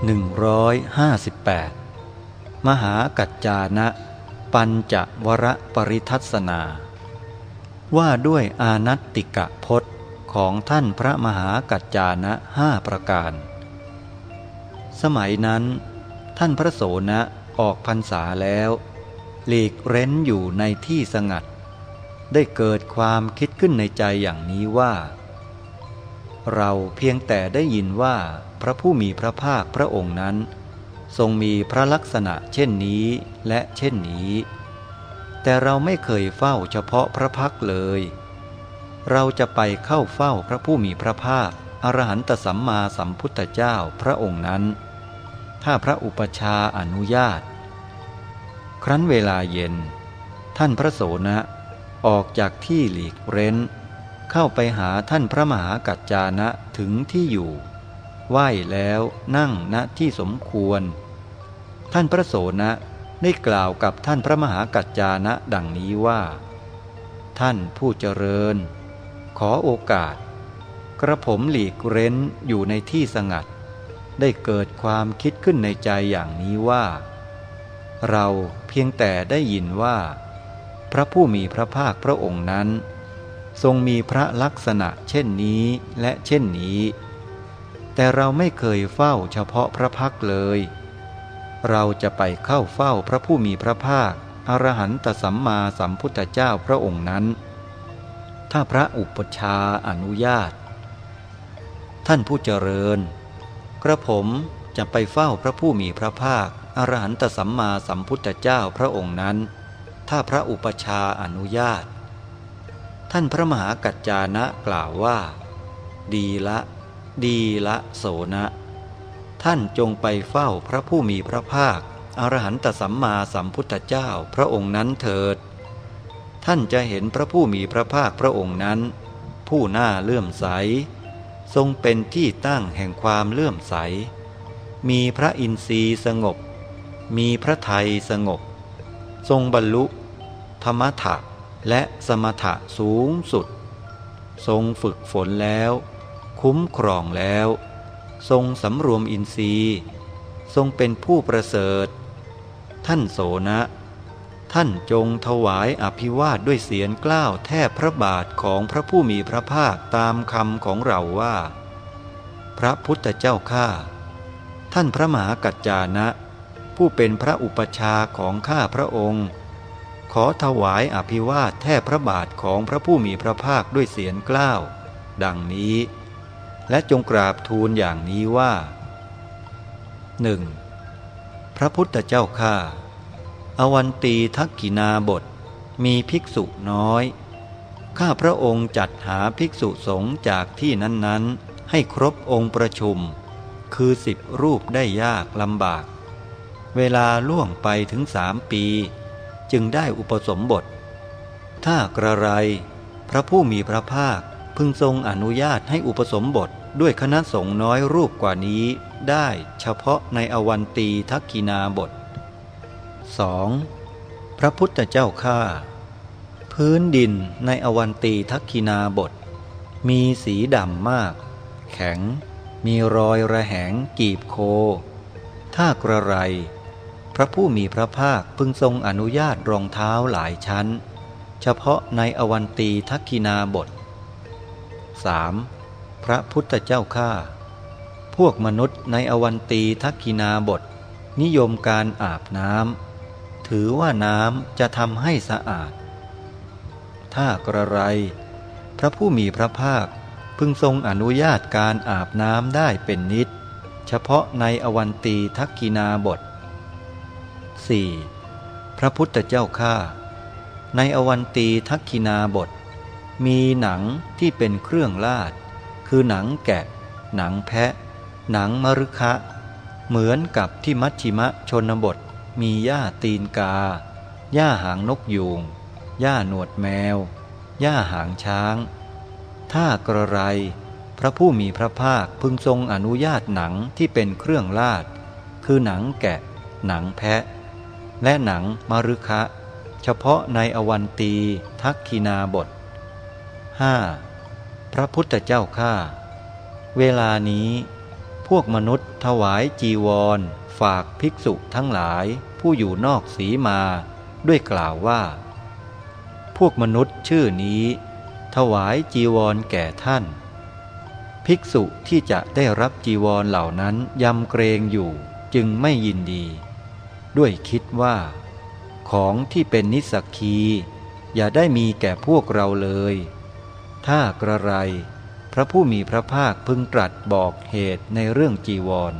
158 มหากัจจานะ ปัญจวรปริทัศนา ว่าด้วยอานัตติกะพจน์ของท่านพระมหากัจจานะห้าประการ สมัยนั้น ท่านพระโสนะออกพรรษาแล้ว หลีกเร้นอยู่ในที่สงัด ได้เกิดความคิดขึ้นในใจอย่างนี้ว่า เราเพียงแต่ได้ยินว่าพระผู้มีพระภาคพระองค์นั้น ทรงมีพระลักษณะเช่นนี้และเช่นนี้ แต่เราไม่เคยเฝ้าเฉพาะพระพักเลย เราจะไปเข้าเฝ้าพระผู้มีพระภาคอรหันตสัมมาสัมพุทธเจ้าพระองค์นั้น ถ้าพระอุปชาอนุญาต ครั้นเวลาเย็น ท่านพระโสนะออกจากที่หลีกเร้น เข้าไปหาท่านพระมหากัจจานะถึงที่อยู่ ไหว้แล้วนั่งณที่สมควร ท่านพระโสนะได้กล่าวกับท่านพระมหากัจจานะดังนี้ว่า ท่านผู้เจริญ ขอโอกาส กระผมหลีกเร้นอยู่ในที่สงัด ได้เกิดความคิดขึ้นในใจอย่างนี้ว่า เราเพียงแต่ได้ยินว่า พระผู้มีพระภาคพระองค์นั้น ทรงมีพระลักษณะเช่นนี้และเช่นนี้ แต่เราไม่เคยเฝ้าเฉพาะพระพักเลย เราจะไปเข้าเฝ้าพระผู้มีพระภาคอรหันตสัมมาสัมพุทธเจ้าพระองค์นั้น ถ้าพระอุปชาอนุญาต ท่านผู้เจริญ กระผมจะไปเฝ้าพระผู้มีพระภาคอรหันตสัมมาสัมพุทธเจ้าพระองค์นั้น ถ้าพระอุปชาอนุญาต ท่านพระมหากัจจานะกล่าวว่า ดีละ ดีละโสนะ ท่านจงไปเฝ้าพระผู้มีพระภาค อรหันตสัมมาสัมพุทธเจ้าพระองค์นั้นเถิด ท่านจะเห็นพระผู้มีพระภาคพระองค์นั้น ผู้น่าเลื่อมใส ทรงเป็นที่ตั้งแห่งความเลื่อมใส มีพระอินทรีย์สงบ มีพระไทยสงบ ทรงบรรลุธรรมถะ และสมถะสูงสุด ทรงฝึกฝนแล้ว คุ้มครองแล้ว ทรงสำรวมอินทรีย์ ทรงเป็นผู้ประเสริฐ ท่านโสนะ ท่านจงถวายอภิวาทด้วยเสียงกล้าวแทบพระบาทของพระผู้มีพระภาคตามคำของเราว่า พระพุทธเจ้าข้าท่านพระมหากัจจานะ ผู้เป็นพระอุปชาของข้าพระองค์ ขอถวายอภิวาทแทบพระบาทของพระผู้มีพระภาคด้วยเสียงกล้าว ดังนี้ และจงกราบทูลอย่างนี้ว่าหนึ่งพระพุทธเจ้าข้าอวันตีทักกินาบท มีภิกษุน้อย ข้าพระองค์จัดหาภิกษุสงฆ์จากที่นั้นๆ ให้ครบองค์ประชุม คือสิบรูปได้ยากลำบาก เวลาล่วงไปถึงสามปี จึงได้อุปสมบท ถ้ากระไร พระผู้มีพระภาคพึงทรงอนุญาตให้อุปสมบทด้วยคณะสงฆ์น้อยรูปกว่านี้ได้เฉพาะในอวันตีทักกินาบท 2. พระพุทธเจ้าข้าพื้นดินในอวันตีทักกินาบท มีสีดำมาก แข็ง มีรอยระแหงกีบโค ถ้ากระไร พระผู้มีพระภาคพึงทรงอนุญาตรองเท้าหลายชั้น เฉพาะในอวันตีทักกินาบท 3. พระพุทธเจ้าข้าพวกมนุษย์ในอวันตีทักกินาบท นิยมการอาบน้ำถือว่าน้ำจะทำให้สะอาด ถ้ากระไร พระผู้มีพระภาคพึงทรงอนุญาตการอาบน้ำได้เป็นนิด เฉพาะในอวันตีทักกินาบท 4. พระพุทธเจ้าข้าในอวันตีทักกินาบท มีหนังที่เป็นเครื่องลาด คือหนังแกะ หนังแพะ หนังมรุคะ เหมือนกับที่มัชชิมะชนบท มีหญ้าตีนกา หญ้าหางนกยูง หญ้าหนวดแมว หญ้าหางช้าง ถ้ากระไร พระผู้มีพระภาคพึงทรงอนุญาตหนังที่เป็นเครื่องลาด คือหนังแกะ หนังแพะ และหนังมรุคะ เฉพาะในอวันตีทักคีนาบท 5. พระพุทธเจ้าข้าเวลานี้พพวกมนุษย์ถวายจีวร ฝากภิกษุทั้งหลายผู้อยู่นอกสีมาด้วยกล่าวว่า พวกมนุษย์ชื่อนี้ ถวายจีวรแก่ท่าน ภิกษุที่จะได้รับจีวรเหล่านั้นยำเกรงอยู่จึงไม่ยินดี ด้วยคิดว่า ของที่เป็นนิสกคี อย่าได้มีแก่พวกเราเลย ถ้ากระไร พระผู้มีพระภาคพึงตรัสบอกเหตุในเรื่องจีวร